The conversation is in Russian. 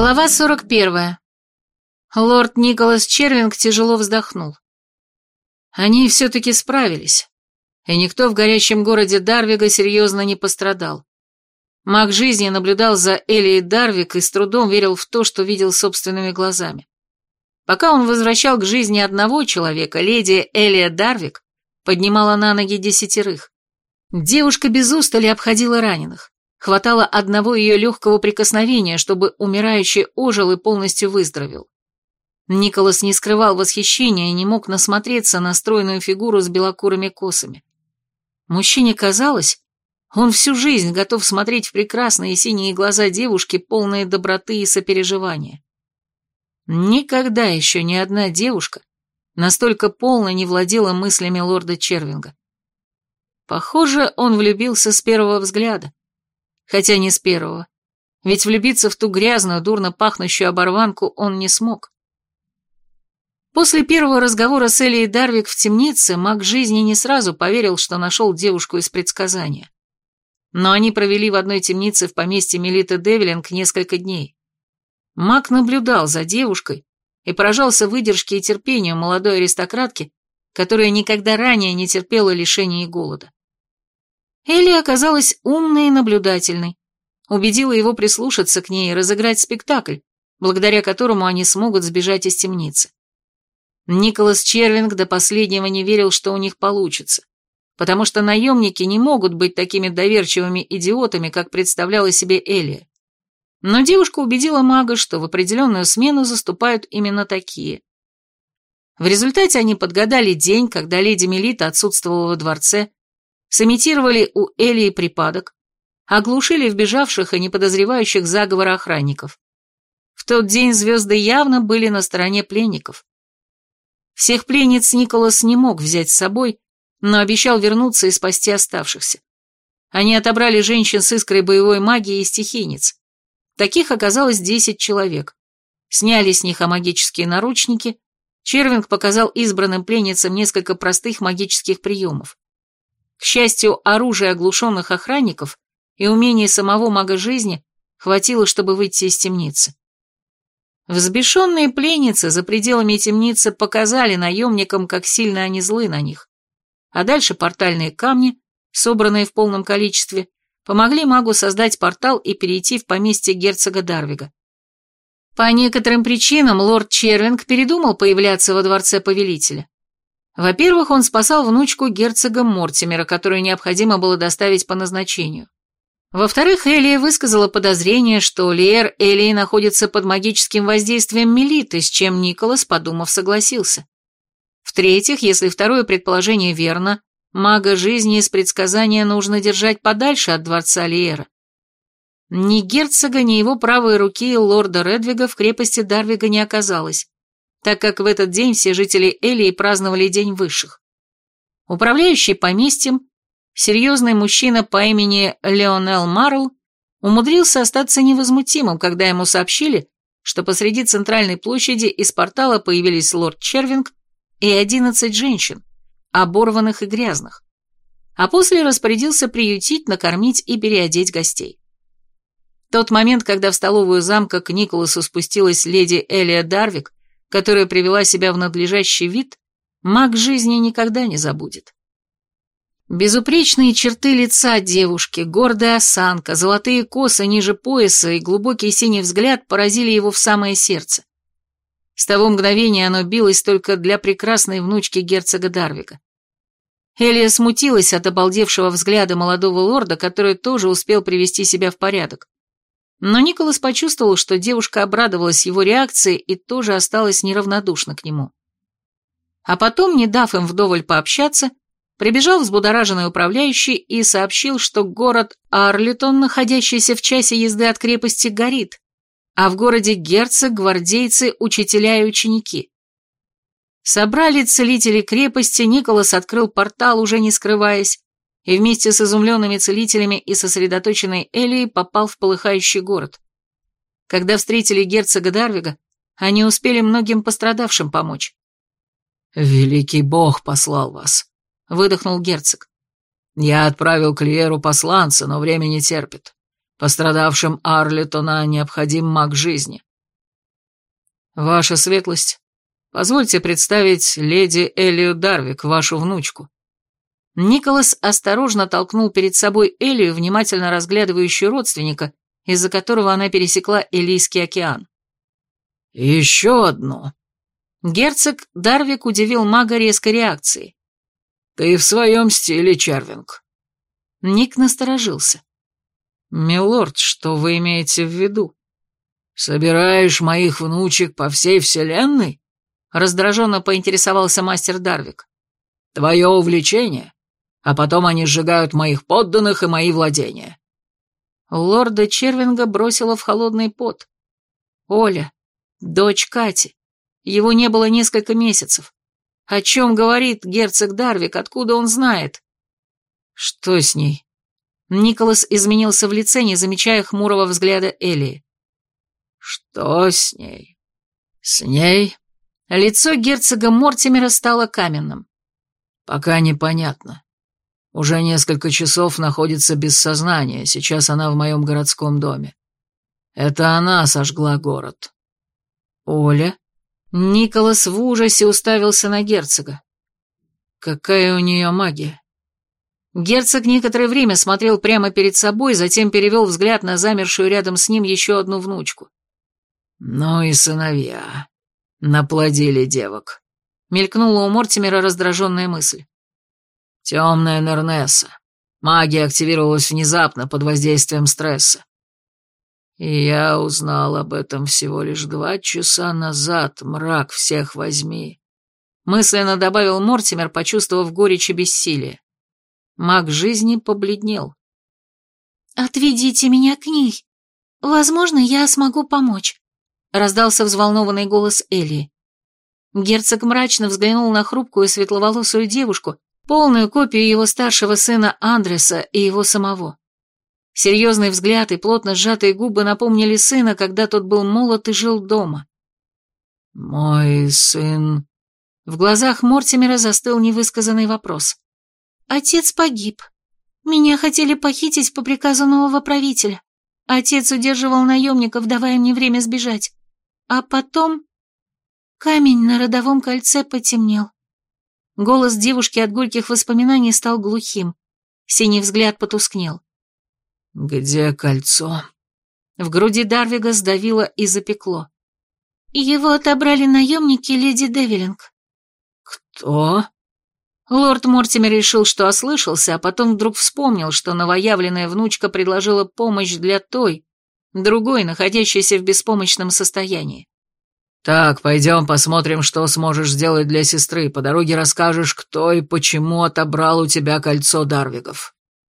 Глава 41. Лорд Николас Червинг тяжело вздохнул. Они все-таки справились, и никто в горящем городе Дарвига серьезно не пострадал. Маг жизни наблюдал за Элией Дарвик и с трудом верил в то, что видел собственными глазами. Пока он возвращал к жизни одного человека, леди Элия Дарвик поднимала на ноги десятерых. Девушка без устали обходила раненых. Хватало одного ее легкого прикосновения, чтобы умирающий ожил и полностью выздоровел. Николас не скрывал восхищения и не мог насмотреться на стройную фигуру с белокурыми косами. Мужчине казалось, он всю жизнь готов смотреть в прекрасные синие глаза девушки, полные доброты и сопереживания. Никогда еще ни одна девушка настолько полно не владела мыслями лорда Червинга. Похоже, он влюбился с первого взгляда. Хотя не с первого. Ведь влюбиться в ту грязную, дурно пахнущую оборванку он не смог. После первого разговора с Элией Дарвик в темнице маг жизни не сразу поверил, что нашел девушку из предсказания. Но они провели в одной темнице в поместье Мелиты Девилинг несколько дней. Маг наблюдал за девушкой и поражался выдержке и терпению молодой аристократки, которая никогда ранее не терпела лишения и голода. Элли оказалась умной и наблюдательной, убедила его прислушаться к ней и разыграть спектакль, благодаря которому они смогут сбежать из темницы. Николас Червинг до последнего не верил, что у них получится, потому что наемники не могут быть такими доверчивыми идиотами, как представляла себе Элия. Но девушка убедила мага, что в определенную смену заступают именно такие. В результате они подгадали день, когда леди Мелита отсутствовала во дворце, сымитировали у Элии припадок, оглушили вбежавших и неподозревающих заговора охранников. В тот день звезды явно были на стороне пленников. Всех пленниц Николас не мог взять с собой, но обещал вернуться и спасти оставшихся. Они отобрали женщин с искрой боевой магии и стихийниц. Таких оказалось десять человек. Сняли с них амагические наручники, Червинг показал избранным пленницам несколько простых магических приемов. К счастью, оружия оглушенных охранников и умения самого мага жизни хватило, чтобы выйти из темницы. Взбешенные пленницы за пределами темницы показали наемникам, как сильно они злы на них. А дальше портальные камни, собранные в полном количестве, помогли магу создать портал и перейти в поместье герцога Дарвига. По некоторым причинам лорд Червинг передумал появляться во дворце повелителя. Во-первых, он спасал внучку герцога Мортимера, которую необходимо было доставить по назначению. Во-вторых, Элия высказала подозрение, что Лиэр Элии находится под магическим воздействием Мелиты, с чем Николас, подумав, согласился. В-третьих, если второе предположение верно, мага жизни из предсказания нужно держать подальше от дворца Лиэра. Ни герцога, ни его правой руки лорда Редвига в крепости Дарвига не оказалось так как в этот день все жители Элии праздновали День Высших. Управляющий поместьем, серьезный мужчина по имени Леонел Марл, умудрился остаться невозмутимым, когда ему сообщили, что посреди центральной площади из портала появились лорд Червинг и одиннадцать женщин, оборванных и грязных, а после распорядился приютить, накормить и переодеть гостей. Тот момент, когда в столовую замка к Николасу спустилась леди Элия Дарвик, которая привела себя в надлежащий вид, маг жизни никогда не забудет. Безупречные черты лица девушки, гордая осанка, золотые косы ниже пояса и глубокий синий взгляд поразили его в самое сердце. С того мгновения оно билось только для прекрасной внучки герцога Дарвика. Элия смутилась от обалдевшего взгляда молодого лорда, который тоже успел привести себя в порядок. Но Николас почувствовал, что девушка обрадовалась его реакции и тоже осталась неравнодушна к нему. А потом, не дав им вдоволь пообщаться, прибежал взбудораженный управляющий и сообщил, что город Арлитон, находящийся в часе езды от крепости, горит, а в городе герцог, гвардейцы, учителя и ученики. Собрали целители крепости, Николас открыл портал, уже не скрываясь, и вместе с изумленными целителями и сосредоточенной Элией попал в полыхающий город. Когда встретили герцога Дарвига, они успели многим пострадавшим помочь. «Великий бог послал вас», — выдохнул герцог. «Я отправил к Лиеру посланца, но время не терпит. Пострадавшим Арлитона необходим маг жизни. Ваша светлость, позвольте представить леди Элию Дарвик, вашу внучку». Николас осторожно толкнул перед собой Элию, внимательно разглядывающую родственника, из-за которого она пересекла Элийский океан. «Еще одно». Герцог Дарвик удивил мага резкой реакцией. «Ты в своем стиле, Чарвинг». Ник насторожился. «Милорд, что вы имеете в виду? Собираешь моих внучек по всей вселенной?» Раздраженно поинтересовался мастер Дарвик. «Твое увлечение? А потом они сжигают моих подданных и мои владения». Лорда Червинга бросила в холодный пот. Оля, дочь Кати. Его не было несколько месяцев. О чем говорит герцог Дарвик, откуда он знает? Что с ней? Николас изменился в лице, не замечая хмурого взгляда Элии. Что с ней? С ней? Лицо герцога Мортимера стало каменным. Пока непонятно. Уже несколько часов находится без сознания, сейчас она в моем городском доме. Это она сожгла город. Оля? Николас в ужасе уставился на герцога. Какая у нее магия? Герцог некоторое время смотрел прямо перед собой, затем перевел взгляд на замершую рядом с ним еще одну внучку. «Ну и сыновья. Наплодили девок», — мелькнула у Мортимера раздраженная мысль. «Темная Нернесса. Магия активировалась внезапно под воздействием стресса. И я узнал об этом всего лишь два часа назад, мрак всех возьми», — мысленно добавил Мортимер, почувствовав горечь и бессилие. Маг жизни побледнел. «Отведите меня к ней. Возможно, я смогу помочь», — раздался взволнованный голос Элии. Герцог мрачно взглянул на хрупкую светловолосую девушку, полную копию его старшего сына Андреса и его самого. Серьезный взгляд и плотно сжатые губы напомнили сына, когда тот был молод и жил дома. «Мой сын...» В глазах Мортимера застыл невысказанный вопрос. Отец погиб. Меня хотели похитить по приказу нового правителя. Отец удерживал наемников, давая мне время сбежать. А потом... Камень на родовом кольце потемнел. Голос девушки от горьких воспоминаний стал глухим. Синий взгляд потускнел. «Где кольцо?» В груди Дарвига сдавило и запекло. Его отобрали наемники леди Девилинг. «Кто?» Лорд Мортимер решил, что ослышался, а потом вдруг вспомнил, что новоявленная внучка предложила помощь для той, другой, находящейся в беспомощном состоянии. «Так, пойдем посмотрим, что сможешь сделать для сестры. По дороге расскажешь, кто и почему отобрал у тебя кольцо Дарвигов».